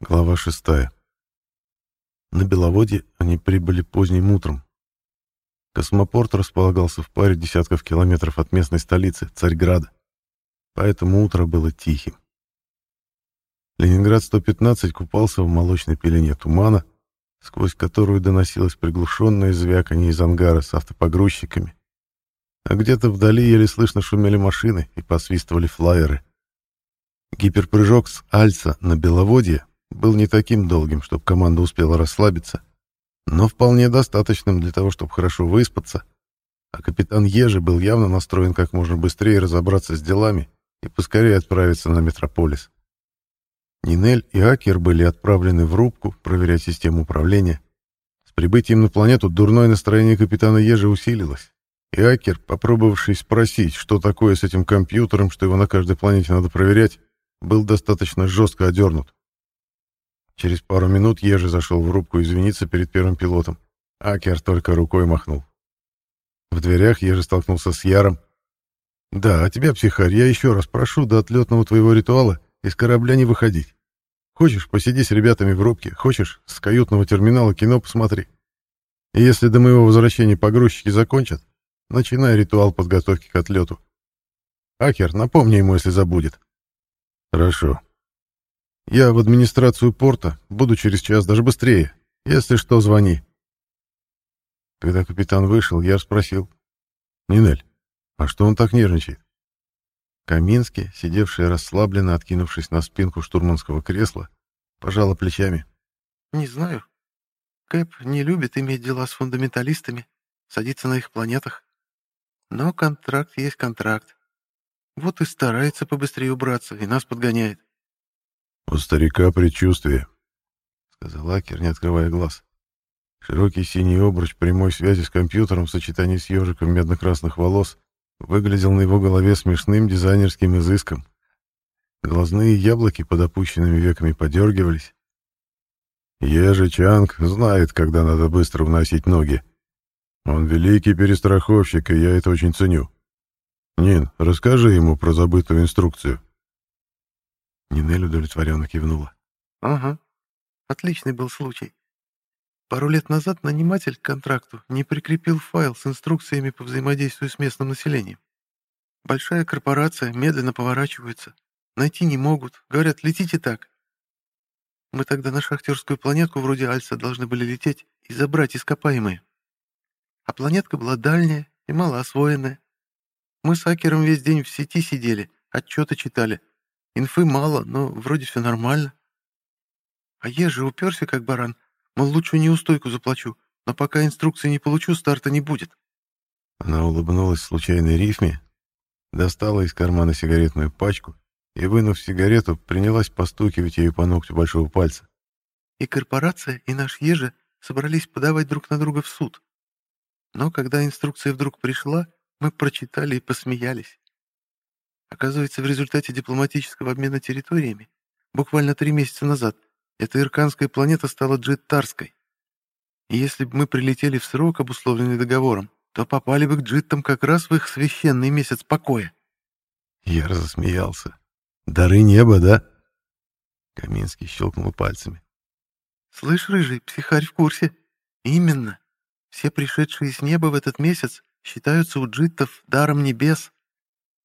Глава шестая. На Беловодье они прибыли поздним утром. Космопорт располагался в паре десятков километров от местной столицы, Царьграда, поэтому утро было тихим. Ленинград-115 купался в молочной пелене тумана, сквозь которую доносилось приглушенное звяканье из ангара с автопогрузчиками, а где-то вдали еле слышно шумели машины и посвистывали флайеры. Гиперпрыжок с Альца на Беловодье был не таким долгим, чтобы команда успела расслабиться, но вполне достаточным для того, чтобы хорошо выспаться, а капитан Ежи был явно настроен как можно быстрее разобраться с делами и поскорее отправиться на Метрополис. Нинель и Акер были отправлены в рубку проверять систему управления. С прибытием на планету дурное настроение капитана Ежи усилилось, и Акер, попробовавший спросить, что такое с этим компьютером, что его на каждой планете надо проверять, был достаточно жестко одернут. Через пару минут Ежи зашел в рубку извиниться перед первым пилотом. Акер только рукой махнул. В дверях Ежи столкнулся с Яром. «Да, а тебя, психарь, я еще раз прошу до отлетного твоего ритуала из корабля не выходить. Хочешь, посиди с ребятами в рубке, хочешь, с каютного терминала кино посмотри. И если до моего возвращения погрузчики закончат, начинай ритуал подготовки к отлету. Акер, напомни ему, если забудет». «Хорошо», я в администрацию порта, буду через час, даже быстрее. Если что, звони. Когда капитан вышел, я спросил. Нинель, а что он так нервничает? Каминский, сидевший расслабленно, откинувшись на спинку штурманского кресла, пожала плечами. «Не знаю. Кэп не любит иметь дела с фундаменталистами, садиться на их планетах. Но контракт есть контракт. Вот и старается побыстрее убраться, и нас подгоняет. «У старика предчувствие», — сказал Акер, не открывая глаз. Широкий синий обруч прямой связи с компьютером в сочетании с ежиком медно-красных волос выглядел на его голове смешным дизайнерским изыском. Глазные яблоки под опущенными веками подергивались. Ежи Чанг знает, когда надо быстро вносить ноги. Он великий перестраховщик, и я это очень ценю. Нин, расскажи ему про забытую инструкцию. Нинель удовлетворенно кивнула. «Ага. Отличный был случай. Пару лет назад наниматель к контракту не прикрепил файл с инструкциями по взаимодействию с местным населением. Большая корпорация, медленно поворачивается. Найти не могут. Говорят, летите так. Мы тогда на шахтерскую планетку вроде Альса должны были лететь и забрать ископаемые. А планетка была дальняя и малоосвоенная. Мы с Акером весь день в сети сидели, отчеты читали, Инфы мало, но вроде все нормально. А я же уперся как баран, мол, лучше неустойку заплачу, но пока инструкции не получу, старта не будет. Она улыбнулась случайной рифме, достала из кармана сигаретную пачку и, вынув сигарету, принялась постукивать ею по ногтю большого пальца. И корпорация, и наш Ежа собрались подавать друг на друга в суд. Но когда инструкция вдруг пришла, мы прочитали и посмеялись. Оказывается, в результате дипломатического обмена территориями буквально три месяца назад эта ирканская планета стала джиттарской. И если бы мы прилетели в срок, обусловленный договором, то попали бы к джиттам как раз в их священный месяц покоя. Я разосмеялся. «Дары неба, да?» Каминский щелкнул пальцами. «Слышь, рыжий, психарь в курсе. Именно. Все пришедшие с неба в этот месяц считаются у джиттов даром небес.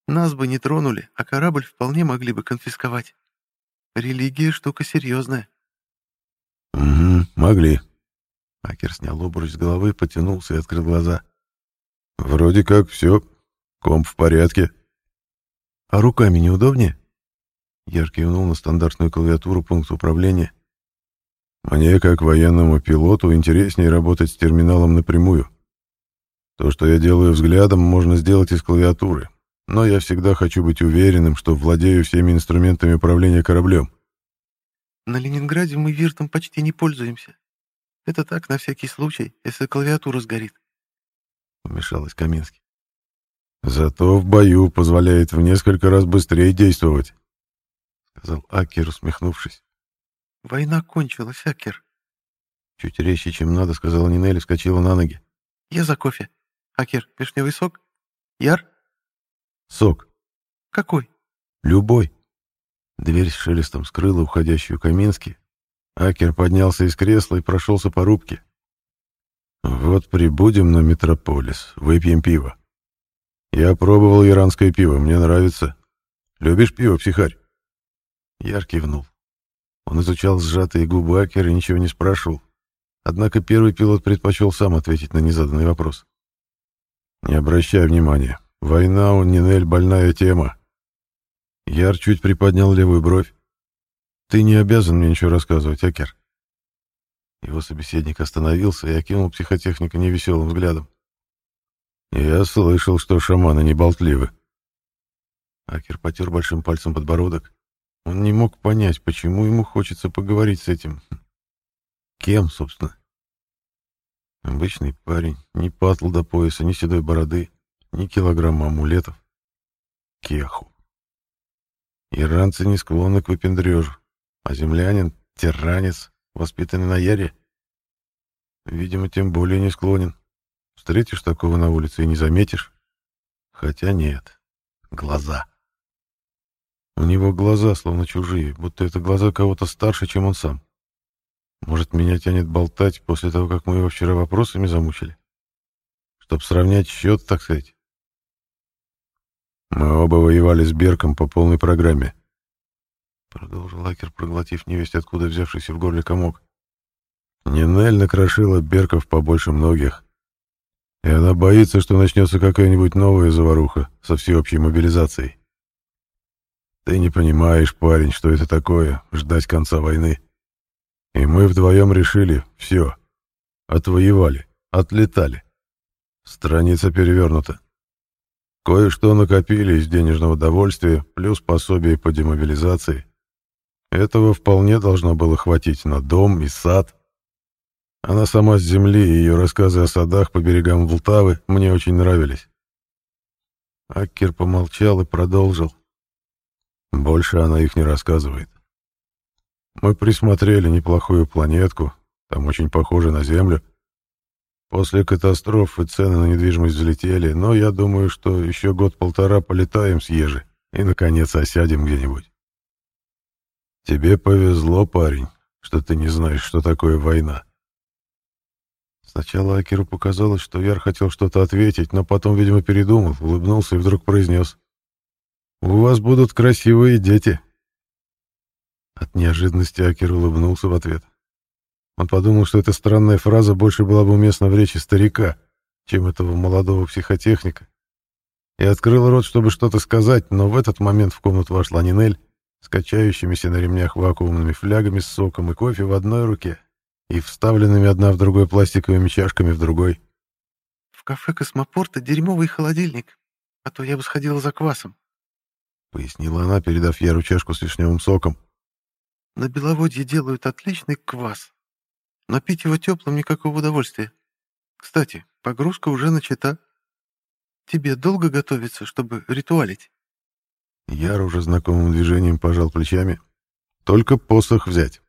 Нас бы не тронули, а корабль вполне могли бы конфисковать. Религия — штука серьезная. «Угу, могли». Акер снял обруч с головы, потянулся и открыл глаза. «Вроде как все. Комп в порядке». «А руками неудобнее?» Яр кивнул на стандартную клавиатуру пункта управления. «Мне, как военному пилоту, интереснее работать с терминалом напрямую. То, что я делаю взглядом, можно сделать из клавиатуры, но я всегда хочу быть уверенным, что владею всеми инструментами управления кораблем. На Ленинграде мы виртом почти не пользуемся. Это так, на всякий случай, если клавиатура сгорит. Вмешалась Каминский. Зато в бою позволяет в несколько раз быстрее действовать, сказал Акер, усмехнувшись. Война кончилась, Акер. Чуть резче, чем надо, сказала Нинель, вскочила на ноги. Я за кофе. Акер, вишневый сок? Яр? Сок. Какой? Любой. Дверь с шелестом скрыла уходящую Камински, Акер поднялся из кресла и прошелся по рубке. «Вот прибудем на Метрополис, выпьем пиво. Я пробовал иранское пиво, мне нравится. Любишь пиво, психарь?» Яр кивнул. Он изучал сжатые губы Акера и ничего не спрашивал. Однако первый пилот предпочел сам ответить на незаданный вопрос. «Не обращай внимания. Война у Нинель больная тема». Яр чуть приподнял левую бровь. «Ты не обязан мне ничего рассказывать, Акер». Его собеседник остановился и окинул психотехника невеселым взглядом. «Я слышал, что шаманы не болтливы». Акер потер большим пальцем подбородок. Он не мог понять, почему ему хочется поговорить с этим Кем, собственно? Обычный парень, ни патл до пояса, ни седой бороды, ни килограмма амулетов. Кеху. Иранцы не склонны к выпендрежу, а землянин — тиранец, воспитанный на яре. Видимо, тем более не склонен. Встретишь такого на улице и не заметишь. Хотя нет. Глаза. У него глаза словно чужие, будто это глаза кого-то старше, чем он сам. Может, меня тянет болтать после того, как мы его вчера вопросами замучили? Чтоб сравнять счет, так сказать. Мы оба воевали с Берком по полной программе. Продолжил Лакер, проглотив невесть, откуда взявшийся в горле комок. Нинель накрошила Берков побольше многих. И она боится, что начнется какая-нибудь новая заваруха со всеобщей мобилизацией. Ты не понимаешь, парень, что это такое — ждать конца войны. И мы вдвоем решили, все, отвоевали, отлетали. Страница перевернута. Кое-что накопили из денежного довольствия, плюс пособие по демобилизации. Этого вполне должно было хватить на дом и сад. Она сама с земли и ее рассказы о садах по берегам Волтавы мне очень нравились. Аккер помолчал и продолжил. Больше она их не рассказывает. Мы присмотрели неплохую планетку, там очень похоже на Землю. После катастрофы цены на недвижимость взлетели, но я думаю, что еще год-полтора полетаем с Ежи и, наконец, осядем где-нибудь. Тебе повезло, парень, что ты не знаешь, что такое война. Сначала Акеру показалось, что Яр хотел что-то ответить, но потом, видимо, передумал, улыбнулся и вдруг произнес. «У вас будут красивые дети, от неожиданности Акер улыбнулся в ответ. Он подумал, что эта странная фраза больше была бы уместна в речи старика, чем этого молодого психотехника. И открыл рот, чтобы что-то сказать, но в этот момент в комнату вошла Нинель с качающимися на ремнях вакуумными флягами с соком и кофе в одной руке и вставленными одна в другой пластиковыми чашками в другой. «В кафе «Космопорта» дерьмовый холодильник, а то я бы сходила за квасом», — пояснила она, передав Яру чашку с вишневым соком. На Беловодье делают отличный квас. Но пить его теплым никакого удовольствия. Кстати, погрузка уже начата. Тебе долго готовиться, чтобы ритуалить?» Яр уже знакомым движением пожал плечами. «Только посох взять».